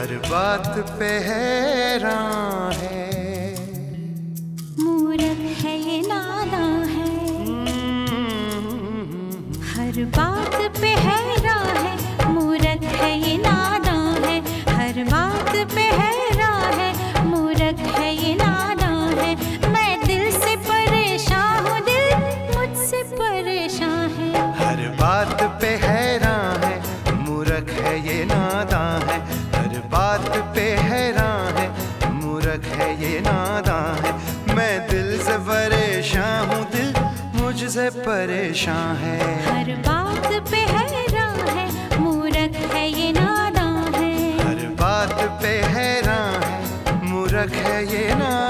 हर बात पे हैरान है। मूर्ख है ये नाला है। हर बात पे हैरान है। मूर्ख है ये नाला है। हर बात परेशान है। हर बात पे हैरान है मूर्ख है ये नादान है। हर बात पे हैरान है मूर्ख है ये नादान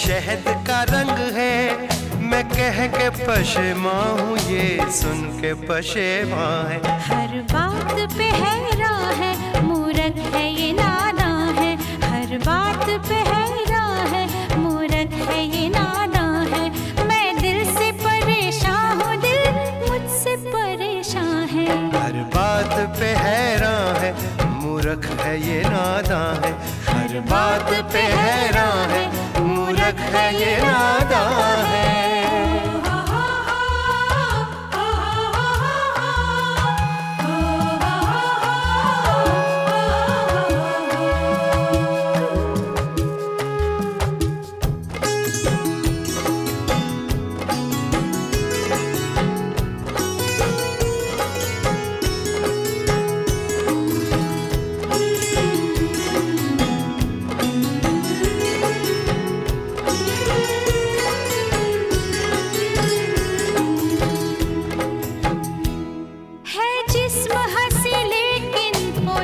शहद का रंग है। मैं कह के पशेमा हूँ, ये सुन के पशेमा है। हर है ये नादा है। हर बात पे हैरान है मूर्ख है ये नादा है।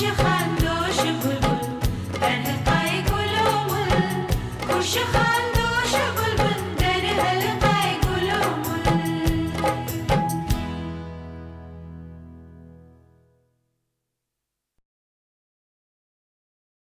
是寒。